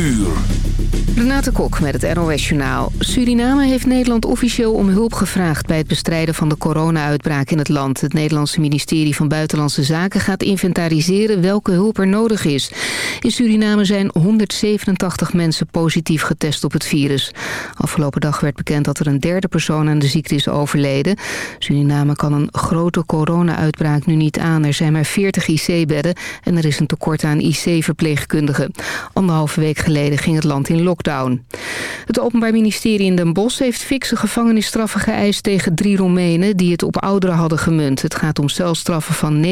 uur. Renate Kok met het NOS Journaal. Suriname heeft Nederland officieel om hulp gevraagd... bij het bestrijden van de corona-uitbraak in het land. Het Nederlandse ministerie van Buitenlandse Zaken gaat inventariseren... welke hulp er nodig is. In Suriname zijn 187 mensen positief getest op het virus. Afgelopen dag werd bekend dat er een derde persoon aan de ziekte is overleden. Suriname kan een grote corona-uitbraak nu niet aan. Er zijn maar 40 IC-bedden en er is een tekort aan IC-verpleegkundigen. Anderhalve week geleden ging het land in lockdown. Het Openbaar Ministerie in Den Bosch heeft fikse gevangenisstraffen geëist tegen drie Roemenen die het op ouderen hadden gemunt. Het gaat om celstraffen van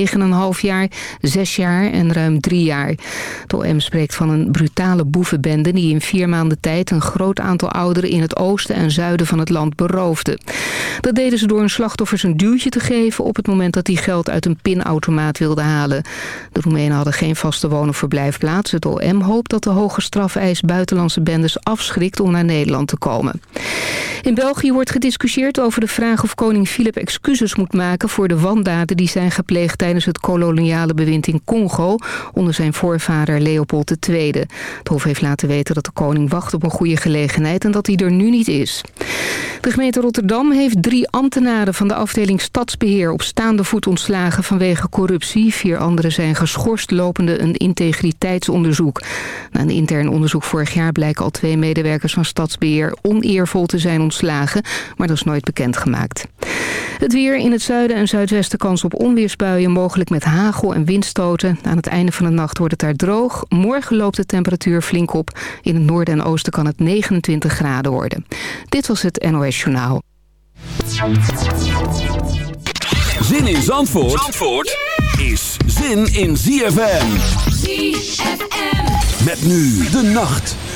9,5 jaar, 6 jaar en ruim 3 jaar. De OM spreekt van een brutale boevenbende die in vier maanden tijd een groot aantal ouderen in het oosten en zuiden van het land beroofde. Dat deden ze door hun slachtoffers een duwtje te geven op het moment dat die geld uit een pinautomaat wilden halen. De Roemenen hadden geen vaste woon- of verblijfplaats. Het OM hoopt dat de hoge strafeis buitenlandse bendes afschrikt om naar Nederland te komen. In België wordt gediscussieerd over de vraag of koning Filip excuses moet maken voor de wandaden die zijn gepleegd tijdens het koloniale bewind in Congo onder zijn voorvader Leopold II. Het Hof heeft laten weten dat de koning wacht op een goede gelegenheid en dat hij er nu niet is. De gemeente Rotterdam heeft drie ambtenaren van de afdeling Stadsbeheer op staande voet ontslagen vanwege corruptie. Vier anderen zijn geschorst lopende een integriteitsonderzoek. Na een intern onderzoek vorig jaar blijken al twee medewerkers van Stadsbeheer oneervol te zijn ontslagen, maar dat is nooit bekendgemaakt. Het weer in het zuiden en zuidwesten kans op onweersbuien, mogelijk met hagel en windstoten. Aan het einde van de nacht wordt het daar droog. Morgen loopt de temperatuur flink op. In het noorden en oosten kan het 29 graden worden. Dit was het NOS Journaal. Zin in Zandvoort, Zandvoort is zin in ZFM. ZFM. Met nu de nacht.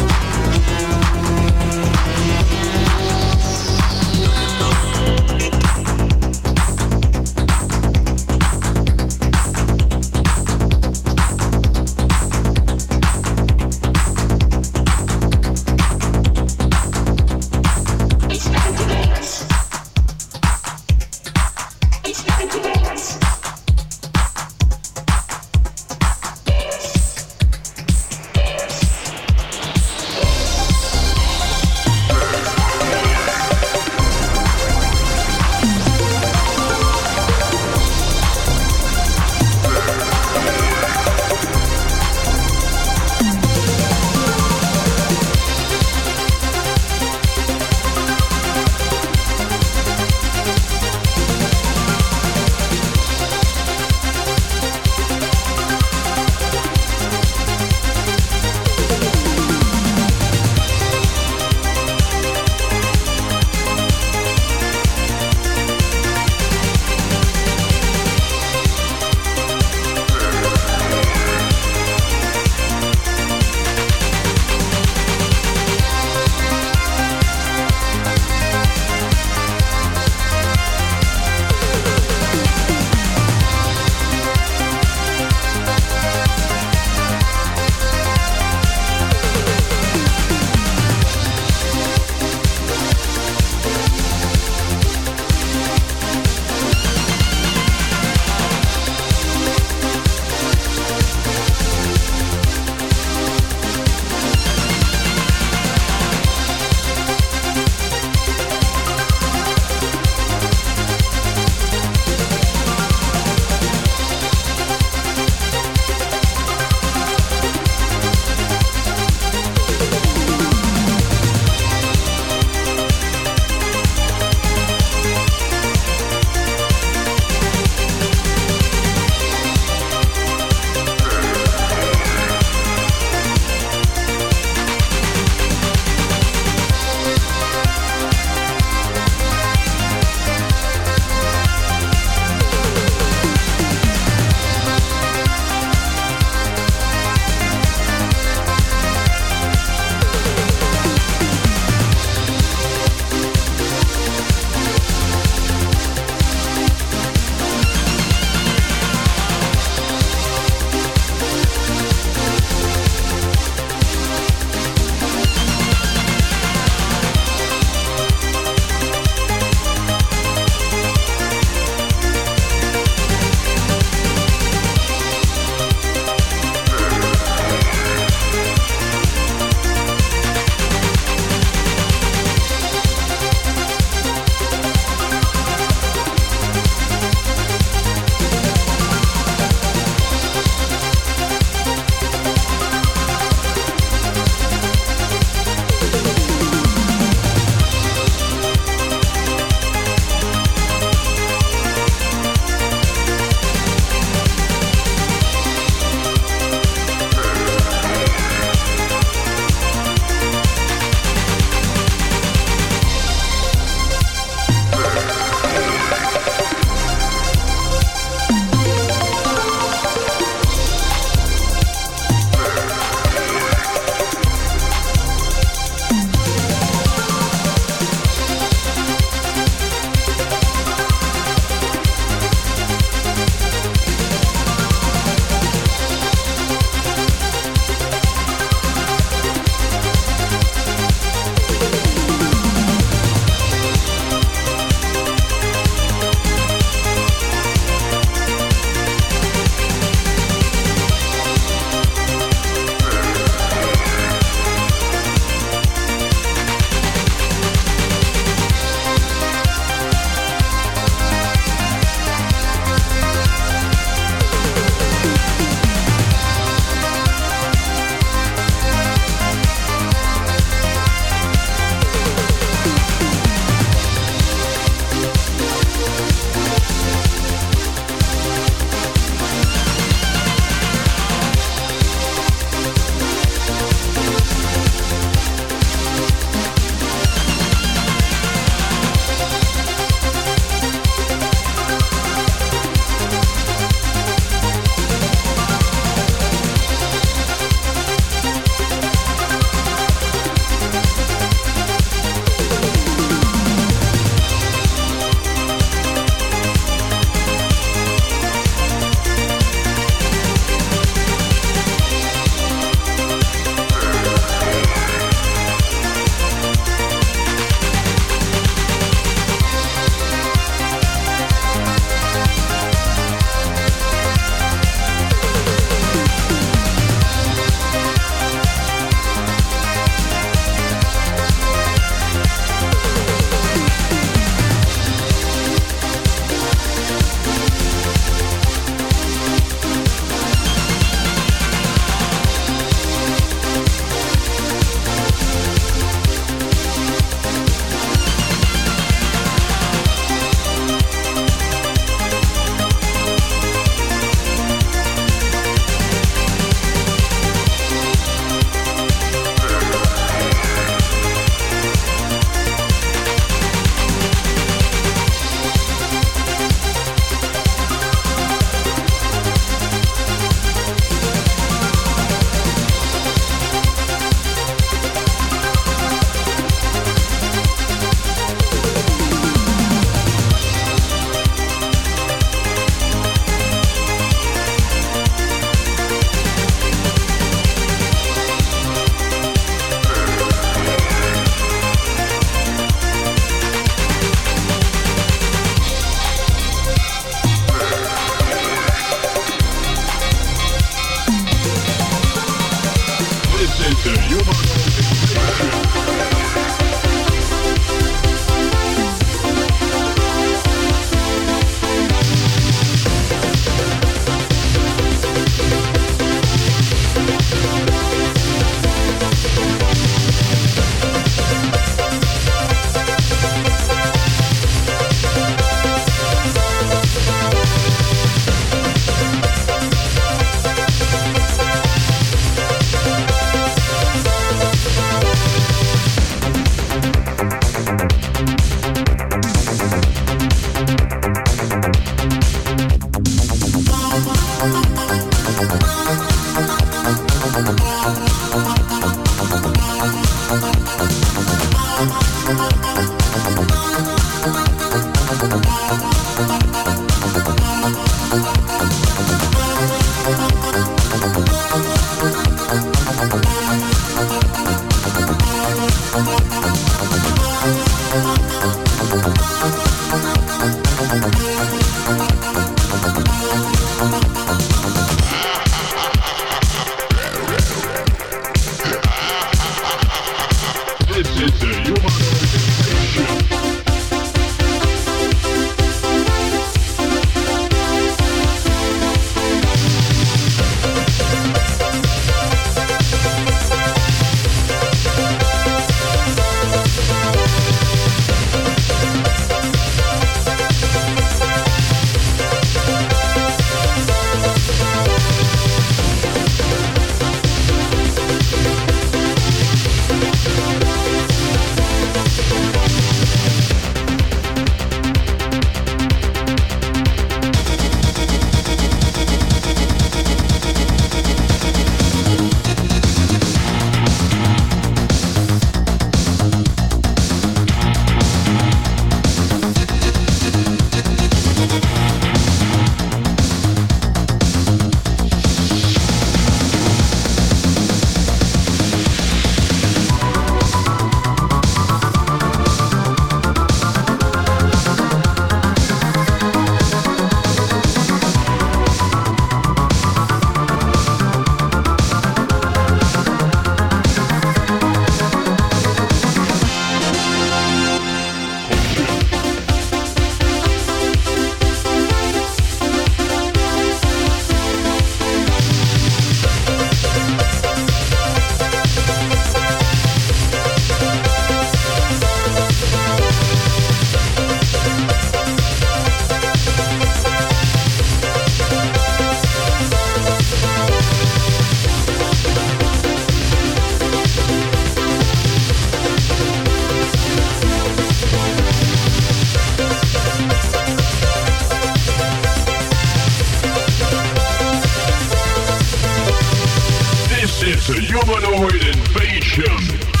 Humanoid invasion.